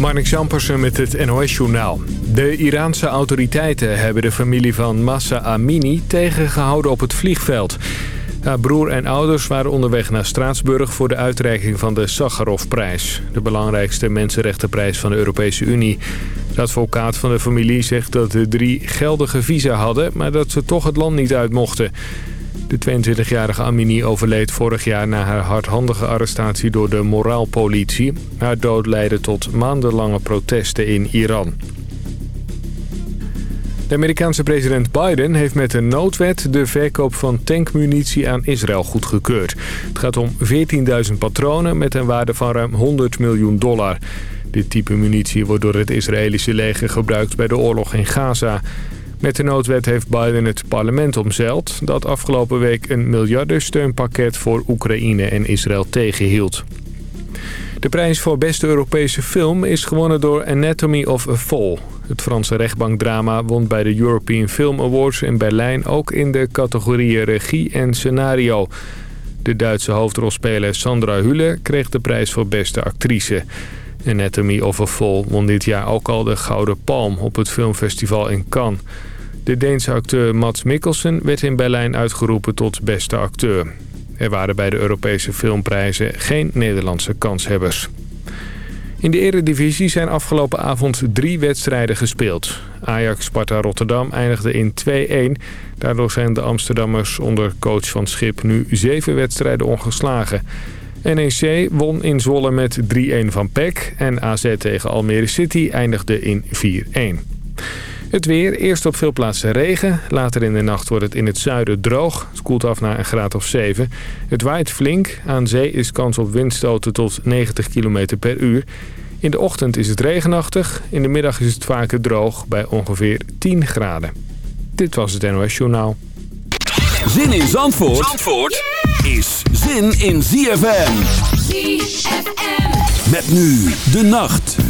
Marnik Jampersen met het NOS-journaal. De Iraanse autoriteiten hebben de familie van Massa Amini tegengehouden op het vliegveld. Haar broer en ouders waren onderweg naar Straatsburg voor de uitreiking van de Sakharovprijs. De belangrijkste mensenrechtenprijs van de Europese Unie. De advocaat van de familie zegt dat de drie geldige visa hadden, maar dat ze toch het land niet uit mochten. De 22-jarige Amini overleed vorig jaar na haar hardhandige arrestatie door de moraalpolitie. Haar dood leidde tot maandenlange protesten in Iran. De Amerikaanse president Biden heeft met een noodwet de verkoop van tankmunitie aan Israël goedgekeurd. Het gaat om 14.000 patronen met een waarde van ruim 100 miljoen dollar. Dit type munitie wordt door het Israëlische leger gebruikt bij de oorlog in Gaza. Met de noodwet heeft Biden het parlement omzeild... dat afgelopen week een miljardensteunpakket voor Oekraïne en Israël tegenhield. De prijs voor beste Europese film is gewonnen door Anatomy of a Fall. Het Franse rechtbankdrama won bij de European Film Awards in Berlijn... ook in de categorieën regie en scenario. De Duitse hoofdrolspeler Sandra Hülle kreeg de prijs voor beste actrice... Anatomy of a Fall won dit jaar ook al de Gouden Palm op het filmfestival in Cannes. De Deense acteur Mats Mikkelsen werd in Berlijn uitgeroepen tot beste acteur. Er waren bij de Europese filmprijzen geen Nederlandse kanshebbers. In de eredivisie zijn afgelopen avond drie wedstrijden gespeeld. Ajax-Sparta-Rotterdam eindigde in 2-1. Daardoor zijn de Amsterdammers onder coach van Schip nu zeven wedstrijden ongeslagen. NEC won in Zwolle met 3-1 van PEC en AZ tegen Almere City eindigde in 4-1. Het weer, eerst op veel plaatsen regen. Later in de nacht wordt het in het zuiden droog. Het koelt af naar een graad of 7. Het waait flink. Aan zee is kans op windstoten tot 90 km per uur. In de ochtend is het regenachtig. In de middag is het vaker droog bij ongeveer 10 graden. Dit was het NOS Journaal. Zin in Zandvoort, Zandvoort is zin in ZFM. ZFM. Met nu de nacht.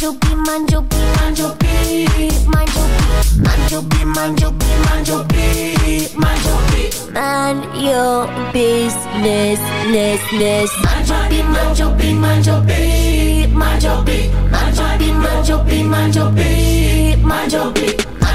manjo B, manjo B. Manjo B, manjo B, manjo B. Man your business, less, less. Manjo B, manjo B, manjo B, manjo B. Manjo B, manjo B, manjo B, manjo B. Manjo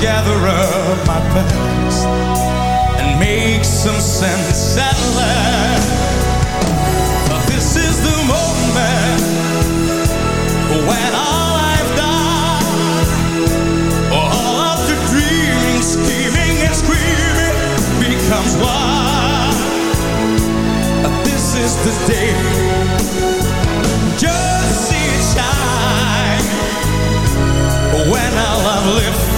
gather up my past and make some sense at last. But This is the moment when all I've done, all of the dreaming, scheming, and screaming becomes one. This is the day. Just see it shine when all I've lived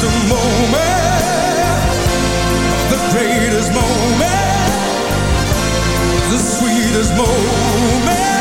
the moment, the greatest moment, the sweetest moment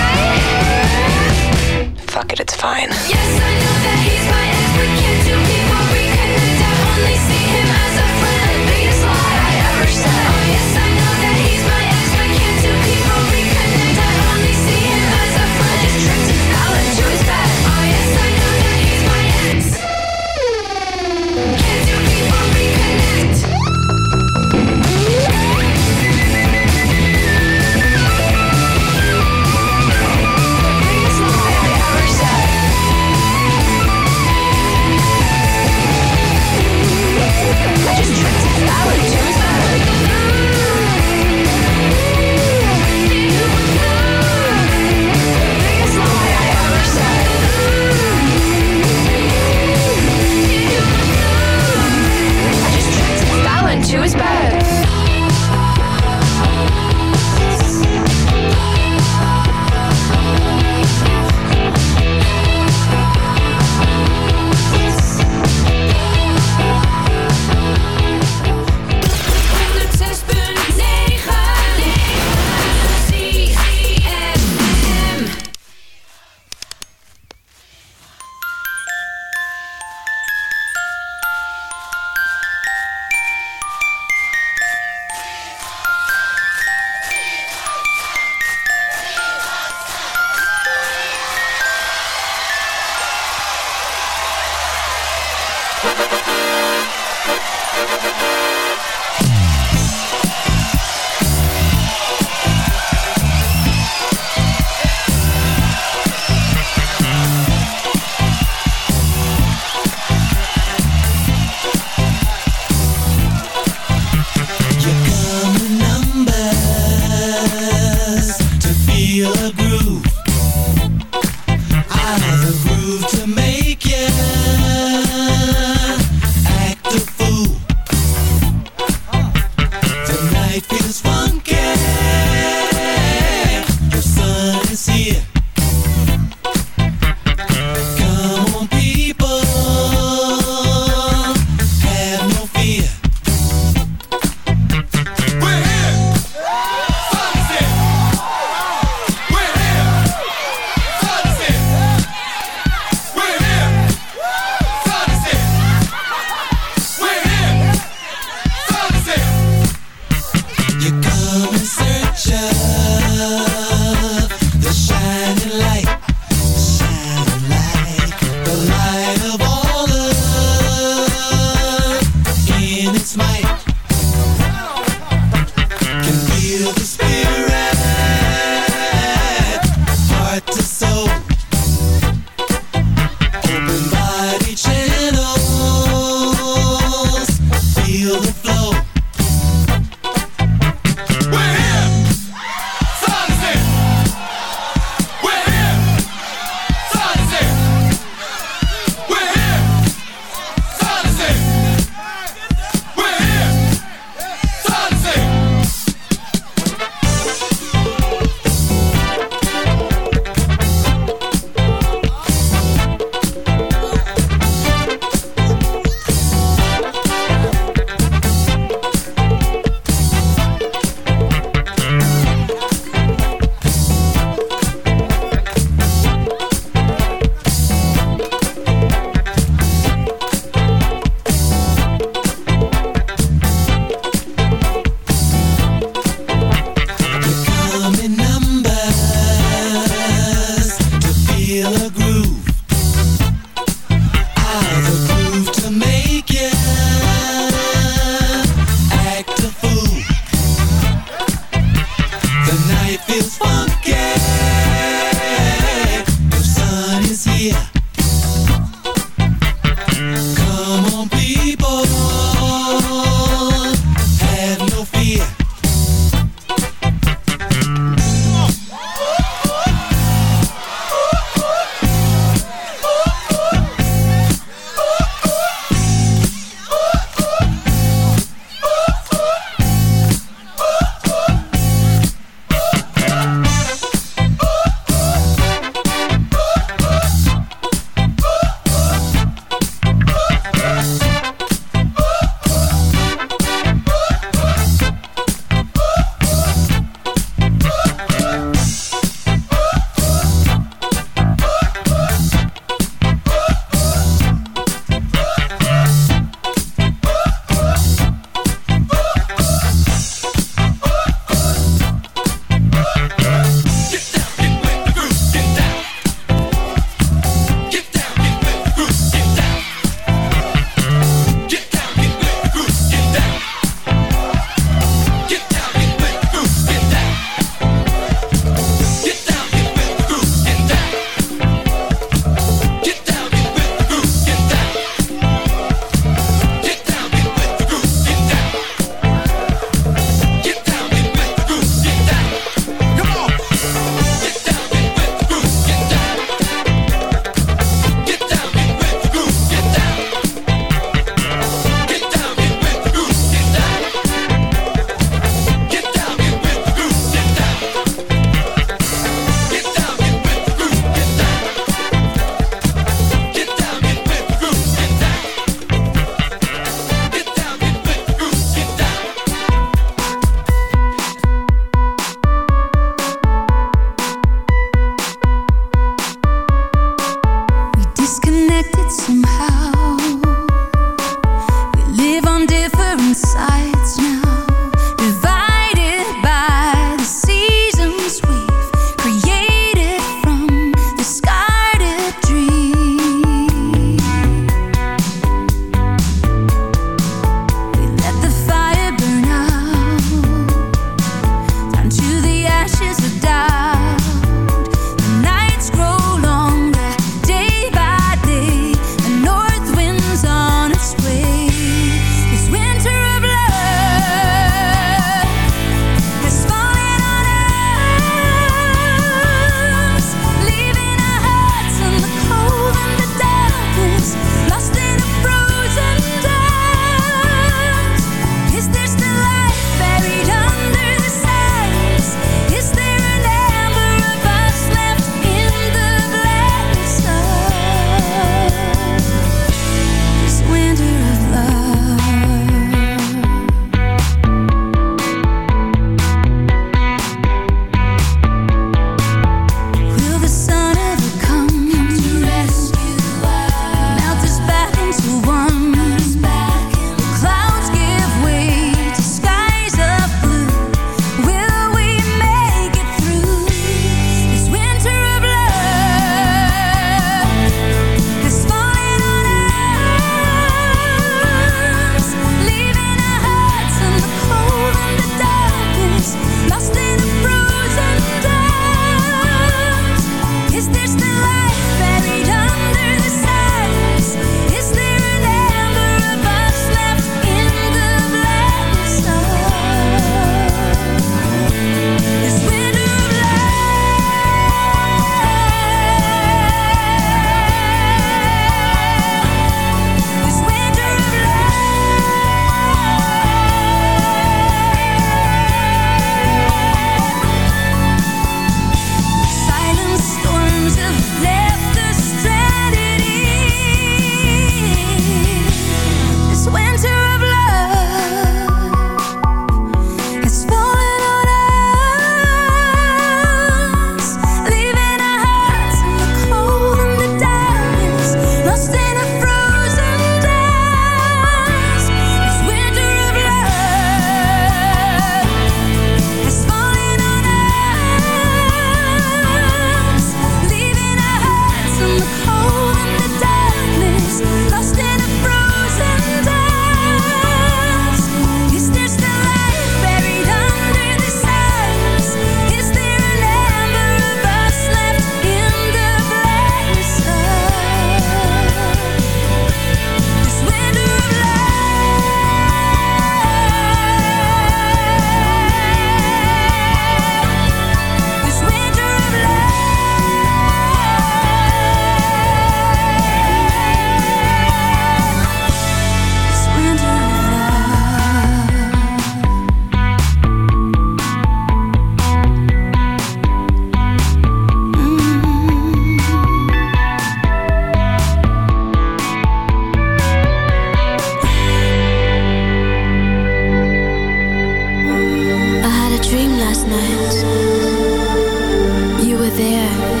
there.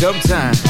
Dub time.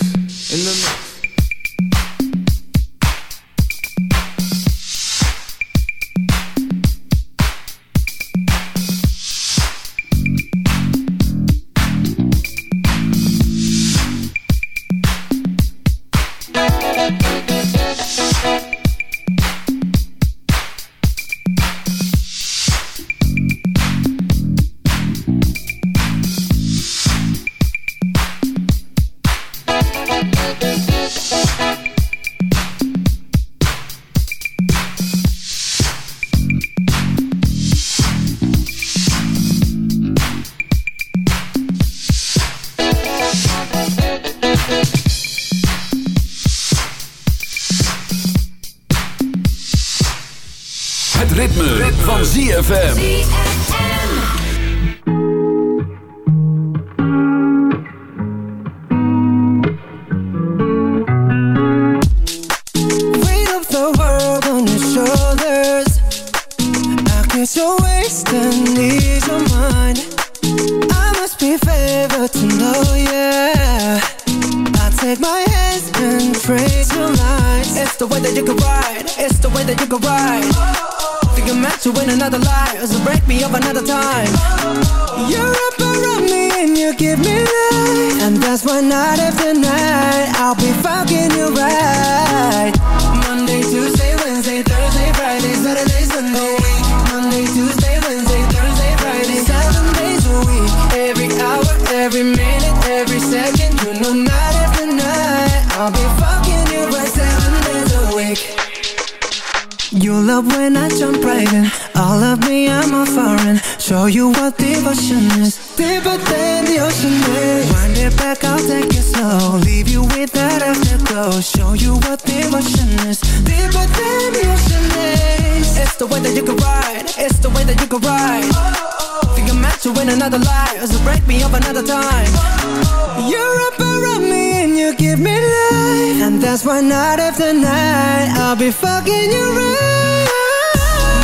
That's why night after night I'll be fucking you right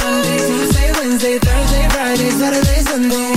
Monday, Tuesday, Wednesday, Thursday, Friday, Saturday, Sunday